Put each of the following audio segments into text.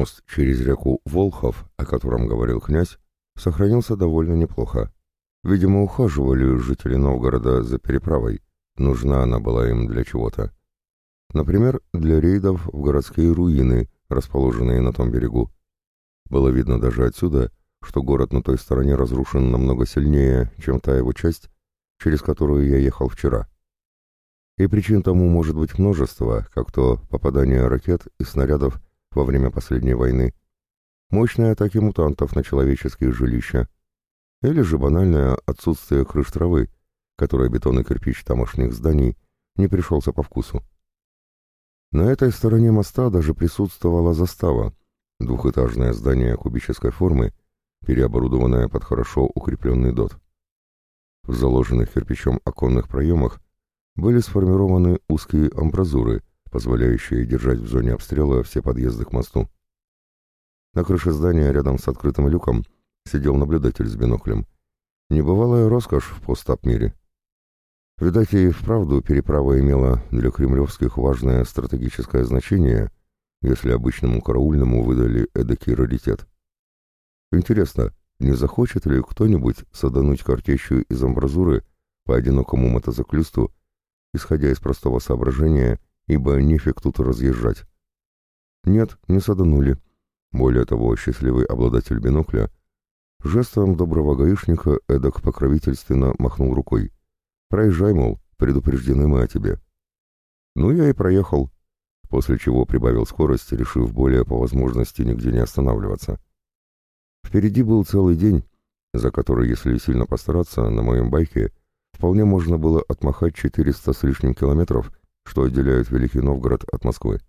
Мост через реку Волхов, о котором говорил князь, сохранился довольно неплохо. Видимо, ухаживали жители Новгорода за переправой. Нужна она была им для чего-то. Например, для рейдов в городские руины, расположенные на том берегу. Было видно даже отсюда, что город на той стороне разрушен намного сильнее, чем та его часть, через которую я ехал вчера. И причин тому может быть множество, как то попадание ракет и снарядов во время последней войны, мощные атаки мутантов на человеческие жилища, или же банальное отсутствие крыш травы, которой бетон и кирпич тамошних зданий не пришелся по вкусу. На этой стороне моста даже присутствовала застава, двухэтажное здание кубической формы, переоборудованное под хорошо укрепленный дот. В заложенных кирпичом оконных проемах были сформированы узкие амбразуры, позволяющие держать в зоне обстрела все подъезды к мосту. На крыше здания рядом с открытым люком сидел наблюдатель с биноклем. Небывалая роскошь в постап-мире. Видать, и вправду переправа имела для кремлевских важное стратегическое значение, если обычному караульному выдали эдакий раритет. Интересно, не захочет ли кто-нибудь садануть картечью из амбразуры по одинокому мотоциклисту, исходя из простого соображения, ибо нефиг тут разъезжать? Нет, не саданули. Более того, счастливый обладатель бинокля жестом доброго гаишника эдак покровительственно махнул рукой. «Проезжай, мол, предупреждены мы о тебе». Ну, я и проехал, после чего прибавил скорость, решив более по возможности нигде не останавливаться. Впереди был целый день, за который, если сильно постараться, на моем байке вполне можно было отмахать 400 с лишним километров, что отделяет Великий Новгород от Москвы.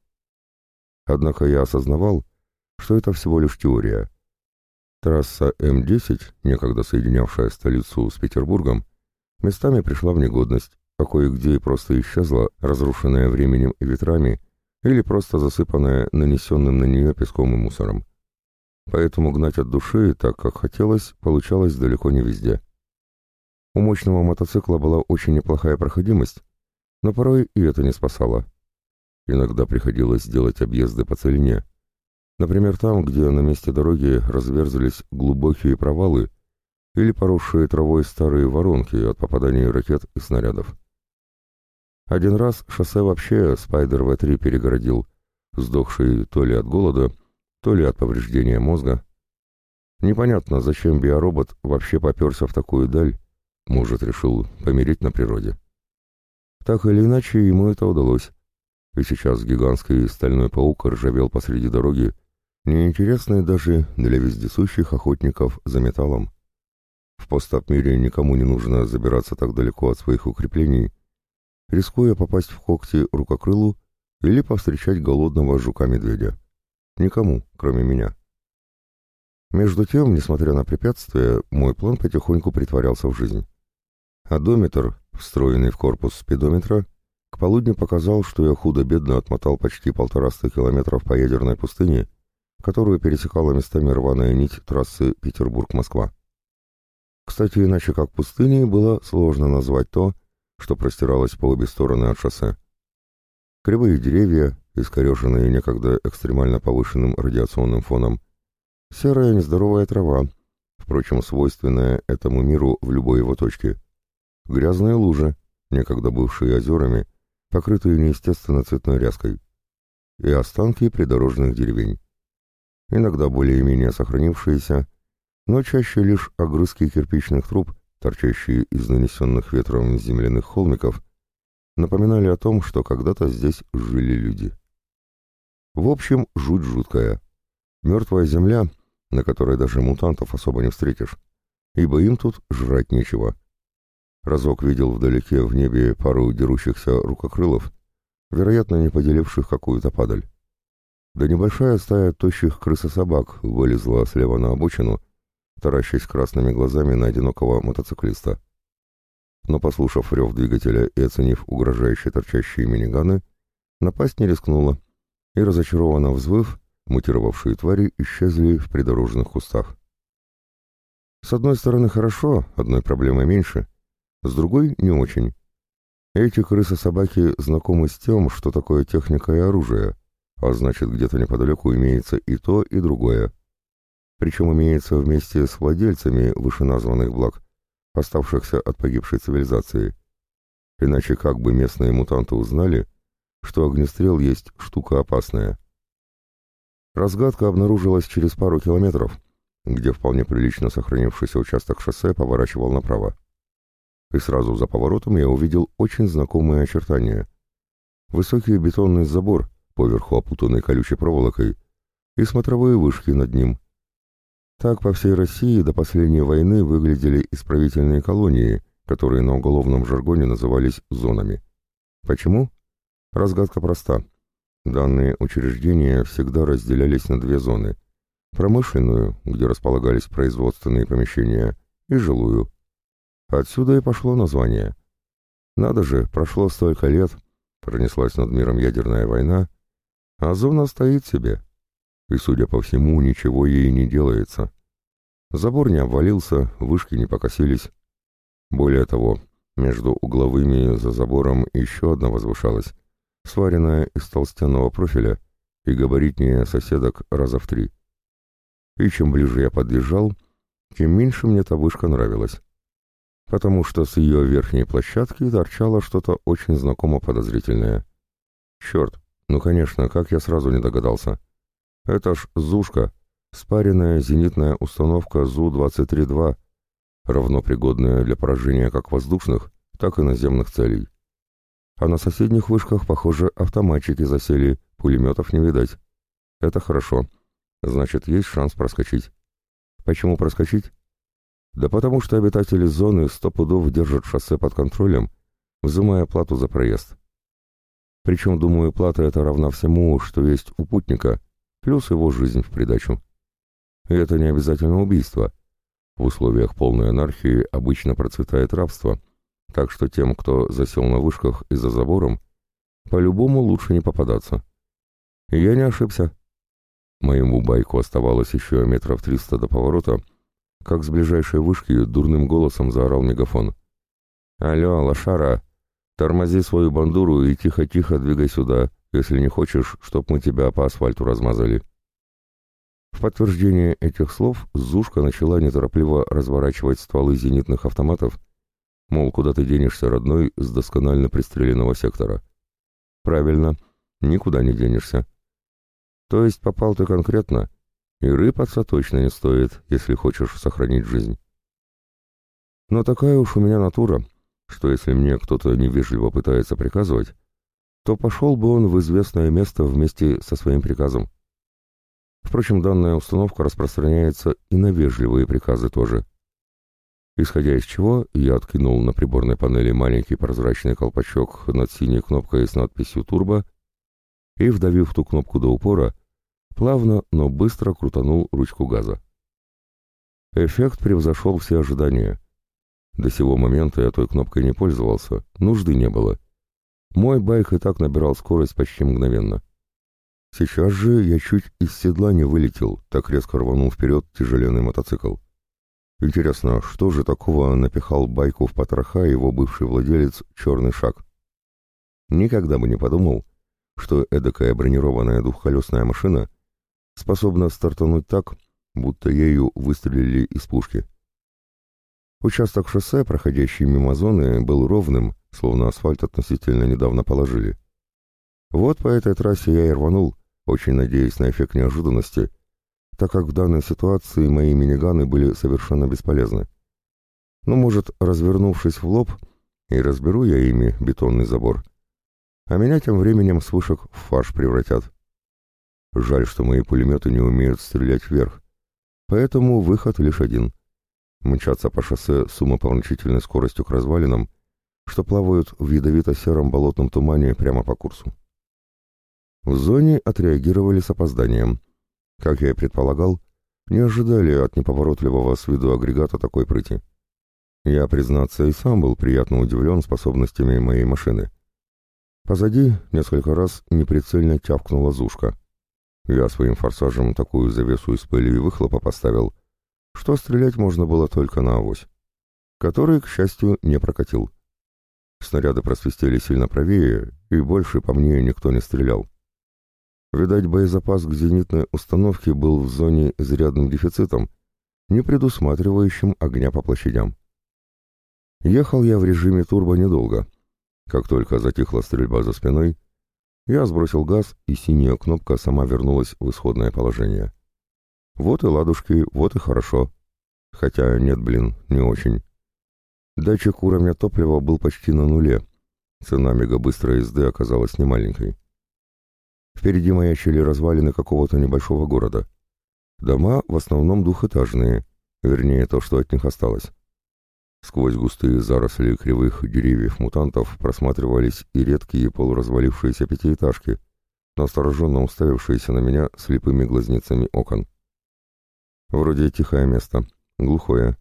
Однако я осознавал, что это всего лишь теория. Трасса М-10, некогда соединявшая столицу с Петербургом, местами пришла в негодность, а кое-где и просто исчезла, разрушенная временем и ветрами, или просто засыпанная нанесенным на нее песком и мусором. Поэтому гнать от души, так как хотелось, получалось далеко не везде. У мощного мотоцикла была очень неплохая проходимость, но порой и это не спасало. Иногда приходилось делать объезды по целине. Например, там, где на месте дороги разверзались глубокие провалы или поросшие травой старые воронки от попаданий ракет и снарядов. Один раз шоссе вообще Спайдер В-3 перегородил, сдохший то ли от голода, то ли от повреждения мозга. Непонятно, зачем биоробот вообще поперся в такую даль, может, решил помереть на природе. Так или иначе, ему это удалось. И сейчас гигантский стальной паук ржавел посреди дороги, неинтересный даже для вездесущих охотников за металлом. В постап-мире никому не нужно забираться так далеко от своих укреплений, рискуя попасть в когти рукокрылу или повстречать голодного жука-медведя. Никому, кроме меня. Между тем, несмотря на препятствия, мой план потихоньку притворялся в жизнь. Одометр, встроенный в корпус спидометра, к полудню показал, что я худо-бедно отмотал почти полтораста километров по ядерной пустыне, которую пересекала местами рваная нить трассы Петербург-Москва. Кстати, иначе как пустыней было сложно назвать то, что простиралось по обе стороны от шоссе. Кривые деревья, искореженные некогда экстремально повышенным радиационным фоном, серая нездоровая трава, впрочем, свойственная этому миру в любой его точке, грязные лужи, некогда бывшие озерами, покрытые неестественно цветной ряской, и останки придорожных деревень. Иногда более-менее сохранившиеся, но чаще лишь огрызки кирпичных труб, торчащие из нанесенных ветром земляных холмиков, напоминали о том, что когда-то здесь жили люди. В общем, жуть жуткая. Мертвая земля, на которой даже мутантов особо не встретишь, ибо им тут жрать нечего. Разок видел вдалеке в небе пару дерущихся рукокрылов, вероятно, не поделивших какую-то падаль. Да небольшая стая тощих крысособак вылезла слева на обочину, таращась красными глазами на одинокого мотоциклиста. Но, послушав рев двигателя и оценив угрожающие торчащие миниганы, напасть не рискнула, и, разочарованно взвыв, мутировавшие твари исчезли в придорожных кустах. С одной стороны хорошо, одной проблемой меньше, с другой не очень. Эти крысы-собаки знакомы с тем, что такое техника и оружие, а значит где-то неподалеку имеется и то, и другое. Причем имеется вместе с владельцами вышеназванных благ, оставшихся от погибшей цивилизации. Иначе как бы местные мутанты узнали, что огнестрел есть штука опасная. Разгадка обнаружилась через пару километров, где вполне прилично сохранившийся участок шоссе поворачивал направо. И сразу за поворотом я увидел очень знакомые очертания. Высокий бетонный забор, поверху опутанный колючей проволокой, и смотровые вышки над ним. Так по всей России до последней войны выглядели исправительные колонии, которые на уголовном жаргоне назывались зонами. Почему? Разгадка проста. Данные учреждения всегда разделялись на две зоны. Промышленную, где располагались производственные помещения, и жилую. Отсюда и пошло название. Надо же, прошло столько лет, пронеслась над миром ядерная война, а зона стоит себе. И, судя по всему, ничего ей не делается. Забор не обвалился, вышки не покосились. Более того, между угловыми за забором еще одна возвышалась, сваренная из толстенного профиля и габаритнее соседок раза в три. И чем ближе я подъезжал, тем меньше мне эта вышка нравилась, потому что с ее верхней площадки торчало что-то очень знакомо подозрительное. Черт, ну конечно, как я сразу не догадался. Это ж Зушка, спаренная зенитная установка ЗУ-23-2, равно пригодная для поражения как воздушных, так и наземных целей. А на соседних вышках, похоже, автоматчики засели, пулеметов не видать. Это хорошо. Значит, есть шанс проскочить. Почему проскочить? Да потому что обитатели зоны сто пудов держат шоссе под контролем, взимая плату за проезд. Причем, думаю, плата эта равна всему, что есть у путника, плюс его жизнь в придачу. И это не обязательно убийство. В условиях полной анархии обычно процветает рабство — так что тем, кто засел на вышках и за забором, по-любому лучше не попадаться. Я не ошибся. Моему байку оставалось еще метров триста до поворота, как с ближайшей вышки дурным голосом заорал мегафон. «Алло, лошара, тормози свою бандуру и тихо-тихо двигай сюда, если не хочешь, чтоб мы тебя по асфальту размазали». В подтверждение этих слов Зушка начала неторопливо разворачивать стволы зенитных автоматов, Мол, куда ты денешься, родной, с досконально пристреленного сектора? Правильно, никуда не денешься. То есть попал ты конкретно, и рыпаться точно не стоит, если хочешь сохранить жизнь. Но такая уж у меня натура, что если мне кто-то невежливо пытается приказывать, то пошел бы он в известное место вместе со своим приказом. Впрочем, данная установка распространяется и на вежливые приказы тоже. Исходя из чего, я откинул на приборной панели маленький прозрачный колпачок над синей кнопкой с надписью «Турбо» и, вдавив ту кнопку до упора, плавно, но быстро крутанул ручку газа. Эффект превзошел все ожидания. До сего момента я той кнопкой не пользовался, нужды не было. Мой байк и так набирал скорость почти мгновенно. Сейчас же я чуть из седла не вылетел, так резко рванул вперед тяжеленный мотоцикл. Интересно, что же такого напихал байку в потроха его бывший владелец «Черный шаг»? Никогда бы не подумал, что эдакая бронированная двухколесная машина способна стартануть так, будто ею выстрелили из пушки. Участок шоссе, проходящий мимо зоны, был ровным, словно асфальт относительно недавно положили. Вот по этой трассе я и рванул, очень надеясь на эффект неожиданности, так как в данной ситуации мои миниганы были совершенно бесполезны. Ну, может, развернувшись в лоб, и разберу я ими бетонный забор, а меня тем временем с вышек в фарш превратят. Жаль, что мои пулеметы не умеют стрелять вверх, поэтому выход лишь один — мчаться по шоссе с умопомрачительной скоростью к развалинам, что плавают в ядовито-сером болотном тумане прямо по курсу. В зоне отреагировали с опозданием — как я и предполагал, не ожидали от неповоротливого с виду агрегата такой прыти. Я, признаться, и сам был приятно удивлен способностями моей машины. Позади несколько раз неприцельно тявкнула Зушка. Я своим форсажем такую завесу из пыли и выхлопа поставил, что стрелять можно было только на авось, который, к счастью, не прокатил. Снаряды просвистели сильно правее, и больше по мне никто не стрелял. Видать, боезапас к зенитной установке был в зоне изрядным дефицитом, не предусматривающим огня по площадям. Ехал я в режиме турбо недолго. Как только затихла стрельба за спиной, я сбросил газ, и синяя кнопка сама вернулась в исходное положение. Вот и ладушки, вот и хорошо. Хотя нет, блин, не очень. Датчик уровня топлива был почти на нуле. Цена мегабыстрой езды оказалась немаленькой. Впереди маячили развалины какого-то небольшого города. Дома в основном двухэтажные, вернее, то, что от них осталось. Сквозь густые заросли кривых деревьев-мутантов просматривались и редкие полуразвалившиеся пятиэтажки, настороженно уставившиеся на меня слепыми глазницами окон. Вроде тихое место, глухое.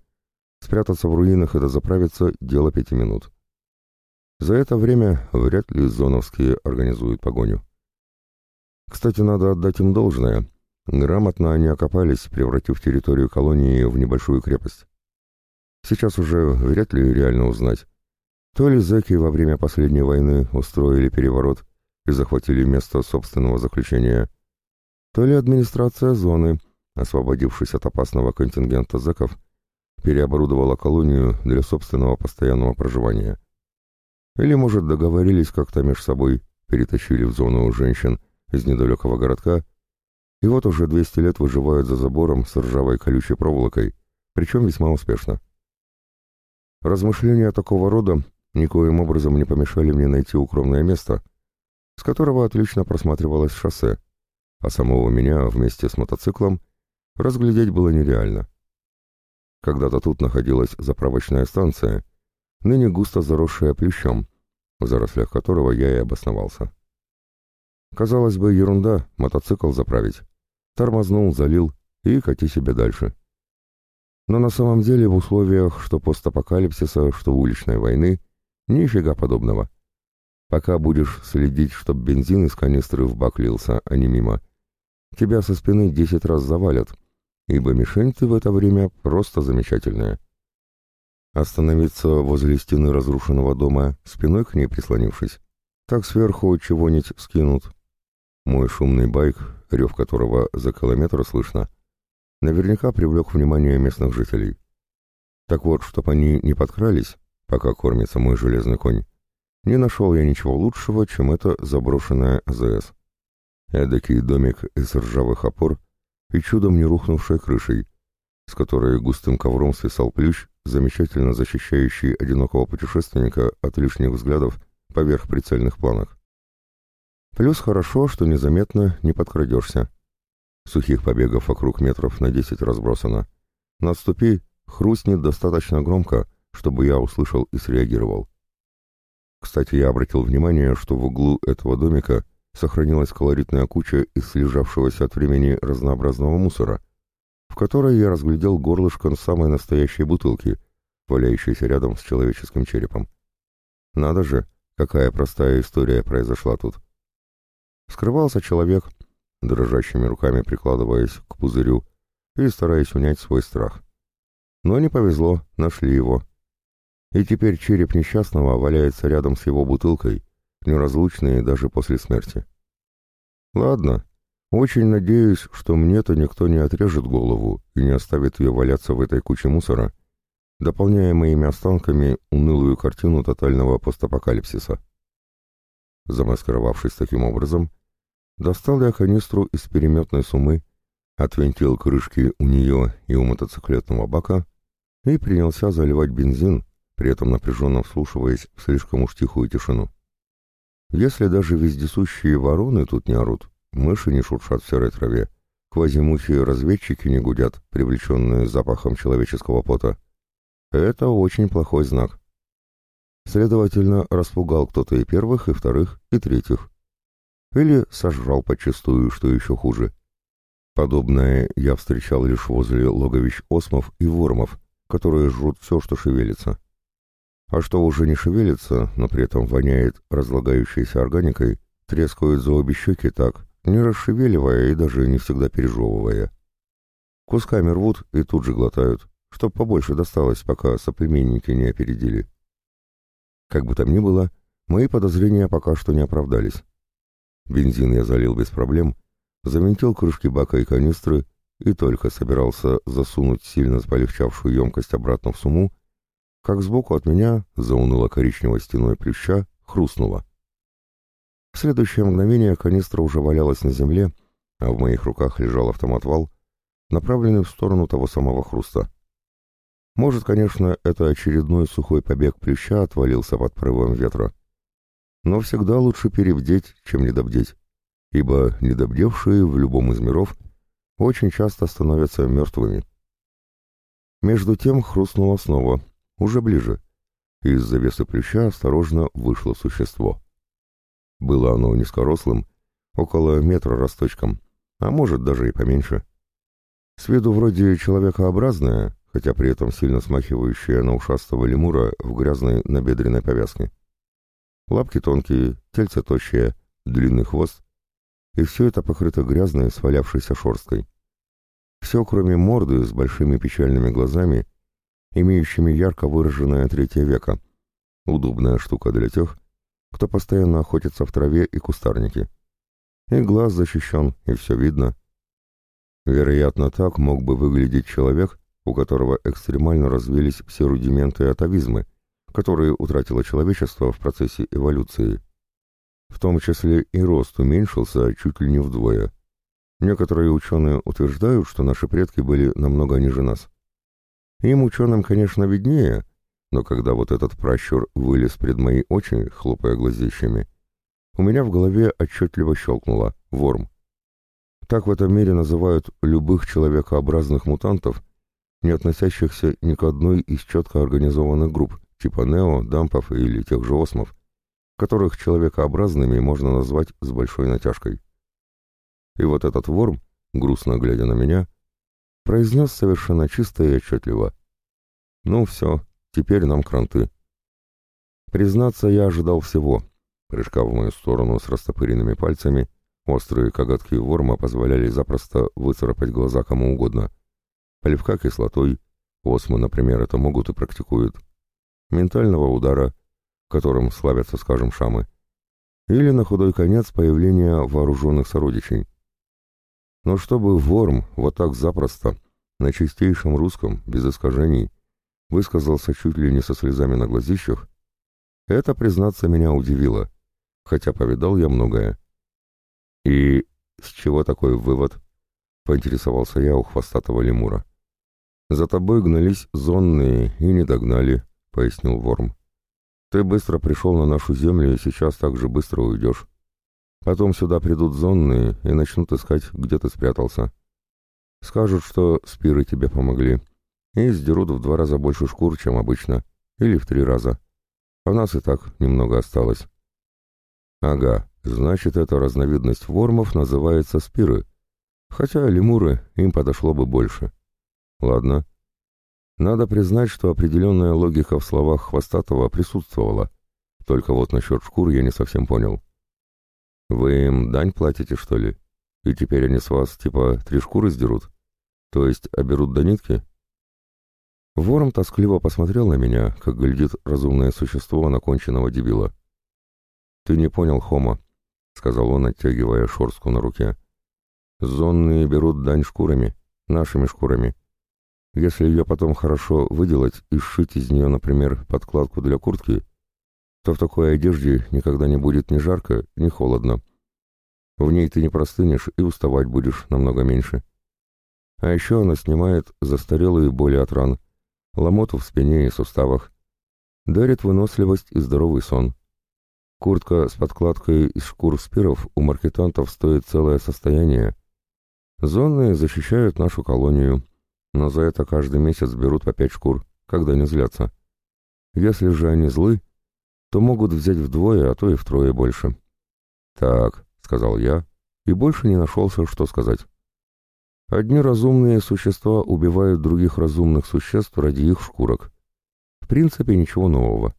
Спрятаться в руинах и дозаправиться — дело пяти минут. За это время вряд ли зоновские организуют погоню. Кстати, надо отдать им должное. Грамотно они окопались, превратив территорию колонии в небольшую крепость. Сейчас уже вряд ли реально узнать. То ли зэки во время последней войны устроили переворот и захватили место собственного заключения, то ли администрация зоны, освободившись от опасного контингента зэков, переоборудовала колонию для собственного постоянного проживания. Или, может, договорились как-то между собой, перетащили в зону женщин из недалекого городка, и вот уже 200 лет выживают за забором с ржавой колючей проволокой, причем весьма успешно. Размышления такого рода никоим образом не помешали мне найти укромное место, с которого отлично просматривалось шоссе, а самого меня вместе с мотоциклом разглядеть было нереально. Когда-то тут находилась заправочная станция, ныне густо заросшая плющом, в зарослях которого я и обосновался. Казалось бы, ерунда, мотоцикл заправить. Тормознул, залил и кати себе дальше. Но на самом деле в условиях что постапокалипсиса, что уличной войны, нифига подобного. Пока будешь следить, чтоб бензин из канистры в бак лился, а не мимо, тебя со спины десять раз завалят, ибо мишень ты в это время просто замечательная. Остановиться возле стены разрушенного дома, спиной к ней прислонившись, так сверху чего-нибудь скинут. Мой шумный байк, рев которого за километр слышно, — наверняка привлек внимание местных жителей. Так вот, чтоб они не подкрались, пока кормится мой железный конь, не нашел я ничего лучшего, чем это заброшенная АЗС. Эдакий домик из ржавых опор и чудом не рухнувшей крышей, с которой густым ковром свисал плющ, замечательно защищающий одинокого путешественника от лишних взглядов поверх прицельных планок. Плюс хорошо, что незаметно не подкрадешься. Сухих побегов вокруг метров на десять разбросано. На ступи хрустнет достаточно громко, чтобы я услышал и среагировал. Кстати, я обратил внимание, что в углу этого домика сохранилась колоритная куча из слежавшегося от времени разнообразного мусора, в которой я разглядел горлышко самой настоящей бутылки, валяющейся рядом с человеческим черепом. Надо же, какая простая история произошла тут. Скрывался человек, дрожащими руками прикладываясь к пузырю и стараясь унять свой страх. Но не повезло, нашли его. И теперь череп несчастного валяется рядом с его бутылкой, неразлучные даже после смерти. Ладно, очень надеюсь, что мне-то никто не отрежет голову и не оставит ее валяться в этой куче мусора, дополняя моими останками унылую картину тотального постапокалипсиса. Замаскировавшись таким образом, Достал я канистру из переметной сумы, отвинтил крышки у нее и у мотоциклетного бака и принялся заливать бензин, при этом напряженно вслушиваясь в слишком уж тихую тишину. Если даже вездесущие вороны тут не орут, мыши не шуршат в серой траве, квазимухи-разведчики не гудят, привлеченные запахом человеческого пота, это очень плохой знак. Следовательно, распугал кто-то и первых, и вторых, и третьих или сожрал почастую, что еще хуже. Подобное я встречал лишь возле логовищ осмов и вормов, которые жрут все, что шевелится. А что уже не шевелится, но при этом воняет разлагающейся органикой, трескают за обе щеки так, не расшевеливая и даже не всегда пережевывая. Кусками рвут и тут же глотают, чтоб побольше досталось, пока соплеменники не опередили. Как бы там ни было, мои подозрения пока что не оправдались. Бензин я залил без проблем, завинтил крышки бака и канистры и только собирался засунуть сильно полегчавшую емкость обратно в сумму, как сбоку от меня, за уныло-коричневой стеной плюща, хрустнуло. В следующее мгновение канистра уже валялась на земле, а в моих руках лежал автомат-вал, направленный в сторону того самого хруста. Может, конечно, это очередной сухой побег плюща отвалился под порывом ветра. Но всегда лучше перебдеть, чем недобдеть, ибо недобдевшие в любом из миров очень часто становятся мертвыми. Между тем хрустнуло снова, уже ближе. Из завесы плюща осторожно вышло существо. Было оно низкорослым, около метра росточком, а может даже и поменьше. С виду вроде человекообразное, хотя при этом сильно смахивающее на ушастого лемура в грязной набедренной повязке. Лапки тонкие, тельце тощее, длинный хвост, и все это покрыто грязной, свалявшейся шерсткой. Все, кроме морды с большими печальными глазами, имеющими ярко выраженное третье века. Удобная штука для тех, кто постоянно охотится в траве и кустарнике. И глаз защищен, и все видно. Вероятно, так мог бы выглядеть человек, у которого экстремально развились все рудименты атовизмы, которые утратило человечество в процессе эволюции. В том числе и рост уменьшился чуть ли не вдвое. Некоторые ученые утверждают, что наши предки были намного ниже нас. Им, ученым, конечно, виднее, но когда вот этот пращур вылез пред мои очи, хлопая глазищами, у меня в голове отчетливо щелкнуло «ворм». Так в этом мире называют любых человекообразных мутантов, не относящихся ни к одной из четко организованных групп, типа нео, дампов или тех же осмов, которых человекообразными можно назвать с большой натяжкой. И вот этот ворм, грустно глядя на меня, произнес совершенно чисто и отчетливо. «Ну все, теперь нам кранты». Признаться, я ожидал всего. Прыжка в мою сторону с растопыренными пальцами, острые коготки ворма позволяли запросто выцарапать глаза кому угодно. Поливка кислотой, осмы, например, это могут и практикуют. Ментального удара, которым славятся, скажем, шамы. Или на худой конец появления вооруженных сородичей. Но чтобы Ворм вот так запросто, на чистейшем русском, без искажений, высказался чуть ли не со слезами на глазищах, это, признаться, меня удивило, хотя повидал я многое. «И с чего такой вывод?» — поинтересовался я у хвостатого лемура. «За тобой гнались зонные и не догнали», — пояснил Ворм. «Ты быстро пришел на нашу землю и сейчас так же быстро уйдешь. Потом сюда придут зонные и начнут искать, где ты спрятался. Скажут, что спиры тебе помогли, и сдерут в два раза больше шкур, чем обычно, или в три раза. А нас и так немного осталось. Ага, значит, эта разновидность вормов называется спиры, хотя лемуры им подошло бы больше. Ладно. Надо признать, что определенная логика в словах Хвостатого присутствовала, только вот насчет шкур я не совсем понял. Вы им дань платите, что ли? И теперь они с вас, типа, три шкуры сдерут? То есть оберут до нитки? Вором тоскливо посмотрел на меня, как глядит разумное существо наконченного дебила. «Ты не понял, Хома», — сказал он, оттягивая шорстку на руке. «Зонные берут дань шкурами, нашими шкурами. Если ее потом хорошо выделать и сшить из нее, например, подкладку для куртки, то в такой одежде никогда не будет ни жарко, ни холодно. В ней ты не простынешь и уставать будешь намного меньше. А еще она снимает застарелые боли от ран, ломоту в спине и суставах, дарит выносливость и здоровый сон. Куртка с подкладкой из шкур спиров у маркетантов стоит целое состояние. Зонные защищают нашу колонию, но за это каждый месяц берут по пять шкур, когда не злятся. Если же они злы, то могут взять вдвое, а то и втрое больше. «Так», — сказал я, и больше не нашелся, что сказать. Одни разумные существа убивают других разумных существ ради их шкурок. В принципе, ничего нового.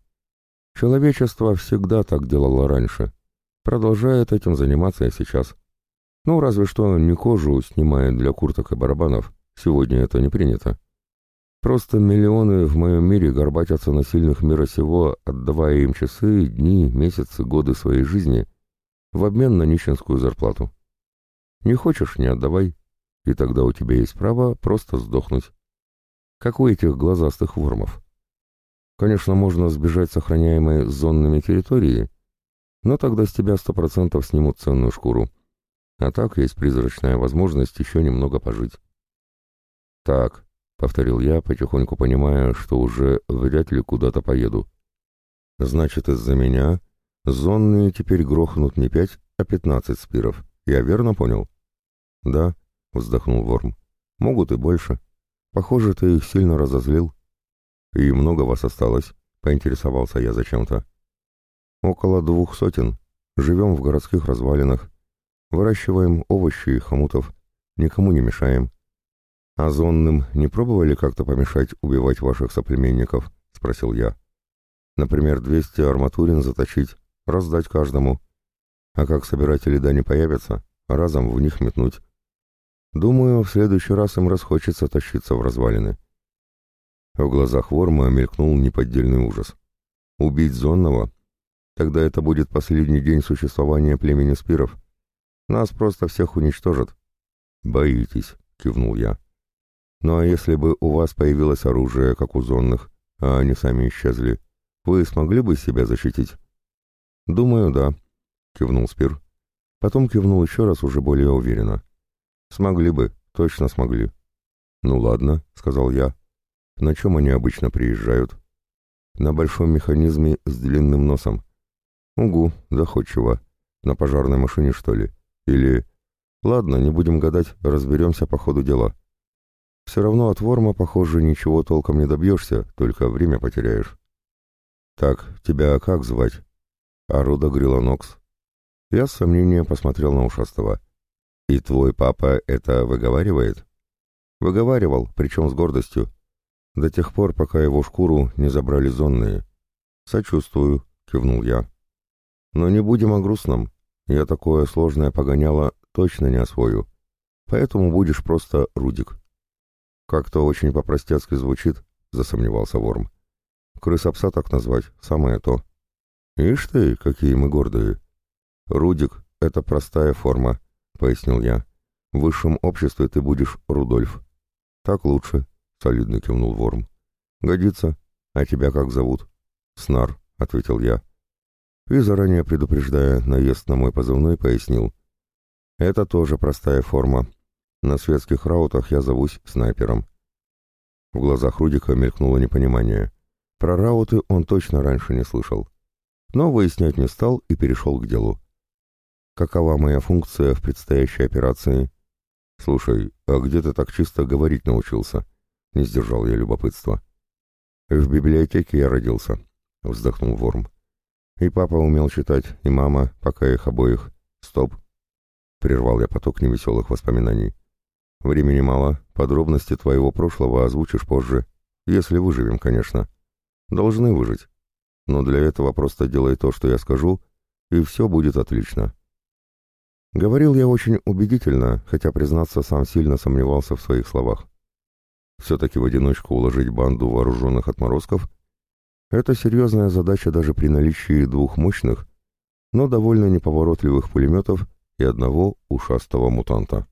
Человечество всегда так делало раньше. Продолжает этим заниматься и сейчас. Ну, разве что не кожу снимает для курток и барабанов. Сегодня это не принято. Просто миллионы в моем мире горбатятся на сильных мира сего, отдавая им часы, дни, месяцы, годы своей жизни, в обмен на нищенскую зарплату. Не хочешь — не отдавай, и тогда у тебя есть право просто сдохнуть. Как у этих глазастых вормов. Конечно, можно сбежать с зонными территории, но тогда с тебя сто процентов снимут ценную шкуру. А так есть призрачная возможность еще немного пожить. «Так», — повторил я, потихоньку понимая, что уже вряд ли куда-то поеду. «Значит, из-за меня зонные теперь грохнут не пять, а пятнадцать спиров. Я верно понял?» «Да», — вздохнул Ворм. «Могут и больше. Похоже, ты их сильно разозлил». «И много вас осталось?» — поинтересовался я зачем-то. «Около двух сотен. Живем в городских развалинах. Выращиваем овощи и хомутов. Никому не мешаем». «А зонным не пробовали как-то помешать убивать ваших соплеменников?» — спросил я. «Например, двести арматурин заточить, раздать каждому. А как собиратели да не появятся, разом в них метнуть. Думаю, в следующий раз им расхочется тащиться в развалины». В глазах Ворма мелькнул неподдельный ужас. «Убить Зонного? Тогда это будет последний день существования племени Спиров. Нас просто всех уничтожат». «Боитесь», — кивнул я. «Ну а если бы у вас появилось оружие, как у Зонных, а они сами исчезли, вы смогли бы себя защитить?» «Думаю, да», — кивнул Спир. Потом кивнул еще раз уже более уверенно. «Смогли бы, точно смогли». «Ну ладно», — сказал я. На чем они обычно приезжают? На большом механизме с длинным носом. Угу, доходчиво. На пожарной машине, что ли? Или... Ладно, не будем гадать, разберемся по ходу дела. Все равно от Ворма, похоже, ничего толком не добьешься, только время потеряешь. Так, тебя как звать? Аруда Грилонокс. Я с сомнением посмотрел на ушастого. И твой папа это выговаривает? Выговаривал, причем с гордостью. До тех пор, пока его шкуру не забрали зонные. «Сочувствую», — кивнул я. «Но не будем о грустном. Я такое сложное погоняло точно не освою. Поэтому будешь просто Рудик». «Как-то очень по-простецки звучит», — засомневался Ворм. «Крыс-пса так назвать, самое то». «Ишь ты, какие мы гордые!» «Рудик — это простая форма», — пояснил я. «В высшем обществе ты будешь Рудольф». «Так лучше», — солидно кивнул Ворм. «Годится. А тебя как зовут?» «Снар», — ответил я. И, заранее предупреждая наезд на мой позывной, пояснил. «Это тоже простая форма. На светских раутах я зовусь снайпером». В глазах Рудика мелькнуло непонимание. Про рауты он точно раньше не слышал. Но выяснять не стал и перешел к делу. «Какова моя функция в предстоящей операции?» «Слушай, а где ты так чисто говорить научился?» — не сдержал я любопытства. «В библиотеке я родился», — вздохнул Ворм. «И папа умел читать, и мама, пока их обоих. Стоп!» — прервал я поток невеселых воспоминаний. «Времени мало, подробности твоего прошлого озвучишь позже, если выживем, конечно. Должны выжить. Но для этого просто делай то, что я скажу, и все будет отлично». Говорил я очень убедительно, хотя, признаться, сам сильно сомневался в своих словах. Все-таки в одиночку уложить банду вооруженных отморозков — это серьезная задача даже при наличии двух мощных, но довольно неповоротливых пулеметов и одного ушастого мутанта.